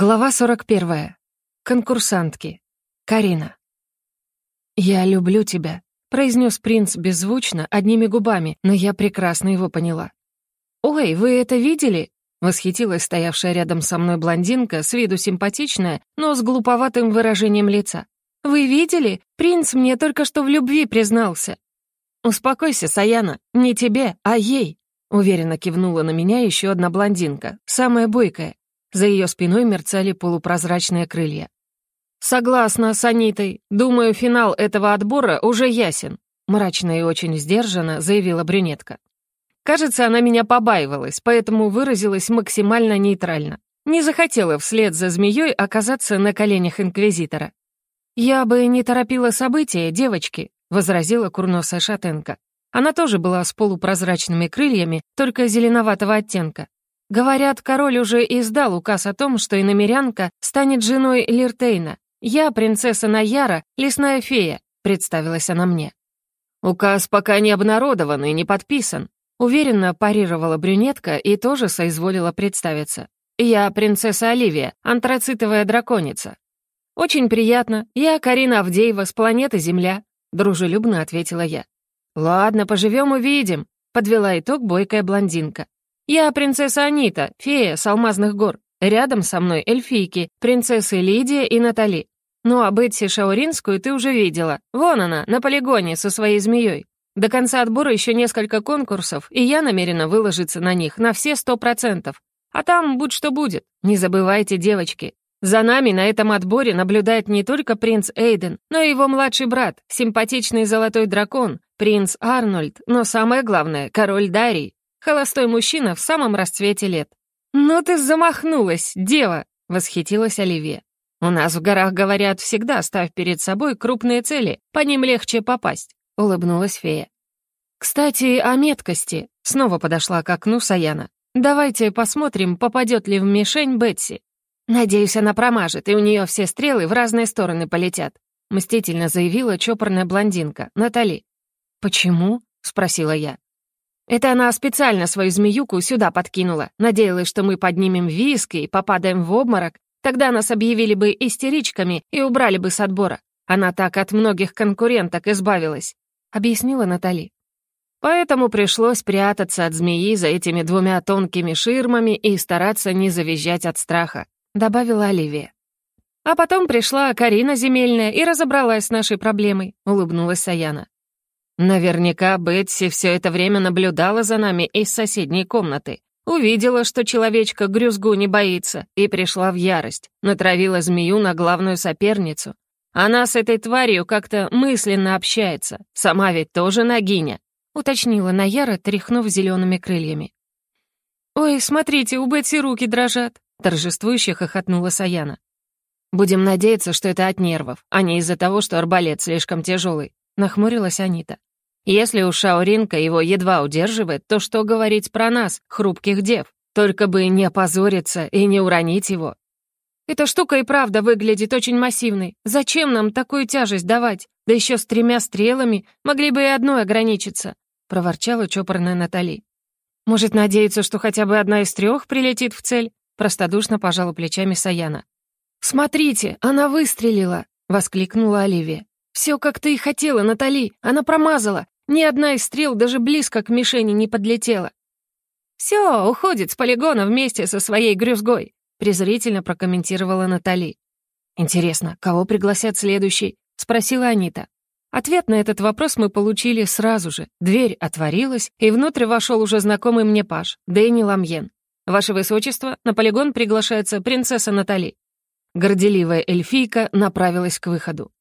Глава 41. Конкурсантки. Карина. «Я люблю тебя», — произнес принц беззвучно, одними губами, но я прекрасно его поняла. «Ой, вы это видели?» — восхитилась стоявшая рядом со мной блондинка, с виду симпатичная, но с глуповатым выражением лица. «Вы видели? Принц мне только что в любви признался». «Успокойся, Саяна, не тебе, а ей», — уверенно кивнула на меня еще одна блондинка, самая бойкая. За ее спиной мерцали полупрозрачные крылья. «Согласна с Анитой. Думаю, финал этого отбора уже ясен», мрачно и очень сдержанно заявила брюнетка. Кажется, она меня побаивалась, поэтому выразилась максимально нейтрально. Не захотела вслед за змеей оказаться на коленях инквизитора. «Я бы не торопила события, девочки», — возразила курносая шатенка. Она тоже была с полупрозрачными крыльями, только зеленоватого оттенка. Говорят, король уже издал указ о том, что иномерянка станет женой Лиртейна. Я принцесса Наяра, лесная фея, представилась она мне. Указ пока не обнародован и не подписан. Уверенно парировала брюнетка и тоже соизволила представиться. Я принцесса Оливия, антрацитовая драконица. Очень приятно. Я Карина Авдеева с планеты Земля, дружелюбно ответила я. Ладно, поживем увидим, подвела итог бойкая блондинка. «Я принцесса Анита, фея с алмазных гор. Рядом со мной эльфийки, принцессы Лидия и Натали. Ну а Бетси Шауринскую ты уже видела. Вон она, на полигоне со своей змеей. До конца отбора еще несколько конкурсов, и я намерена выложиться на них на все сто процентов. А там будь что будет. Не забывайте, девочки. За нами на этом отборе наблюдает не только принц Эйден, но и его младший брат, симпатичный золотой дракон, принц Арнольд, но самое главное — король Дарий. Холостой мужчина в самом расцвете лет. «Ну ты замахнулась, дева!» — восхитилась Оливия. «У нас в горах, говорят, всегда ставь перед собой крупные цели, по ним легче попасть», — улыбнулась фея. «Кстати, о меткости», — снова подошла к окну Саяна. «Давайте посмотрим, попадет ли в мишень Бетси. Надеюсь, она промажет, и у нее все стрелы в разные стороны полетят», — мстительно заявила чопорная блондинка, Натали. «Почему?» — спросила я. Это она специально свою змеюку сюда подкинула. Надеялась, что мы поднимем виск и попадаем в обморок. Тогда нас объявили бы истеричками и убрали бы с отбора. Она так от многих конкуренток избавилась», — объяснила Натали. «Поэтому пришлось прятаться от змеи за этими двумя тонкими ширмами и стараться не завизжать от страха», — добавила Оливия. «А потом пришла Карина Земельная и разобралась с нашей проблемой», — улыбнулась Саяна. Наверняка Бетси все это время наблюдала за нами из соседней комнаты. Увидела, что человечка грюзгу не боится, и пришла в ярость. Натравила змею на главную соперницу. Она с этой тварью как-то мысленно общается. Сама ведь тоже нагиня», — уточнила Наяра, тряхнув зелеными крыльями. «Ой, смотрите, у Бетси руки дрожат», — торжествующе хохотнула Саяна. «Будем надеяться, что это от нервов, а не из-за того, что арбалет слишком тяжелый», — нахмурилась Анита. Если у Шауринка его едва удерживает, то что говорить про нас, хрупких дев? Только бы не опозориться и не уронить его. Эта штука и правда выглядит очень массивной. Зачем нам такую тяжесть давать? Да еще с тремя стрелами могли бы и одной ограничиться», — проворчала чопорная Натали. «Может, надеяться, что хотя бы одна из трех прилетит в цель?» — простодушно пожала плечами Саяна. «Смотрите, она выстрелила!» — воскликнула Оливия. «Все, как ты и хотела, Натали. Она промазала. Ни одна из стрел даже близко к мишени не подлетела. «Все, уходит с полигона вместе со своей грюзгой», презрительно прокомментировала Натали. «Интересно, кого пригласят следующий?» — спросила Анита. Ответ на этот вопрос мы получили сразу же. Дверь отворилась, и внутрь вошел уже знакомый мне паж, Дэнни Ламьен. «Ваше Высочество, на полигон приглашается принцесса Натали». Горделивая эльфийка направилась к выходу.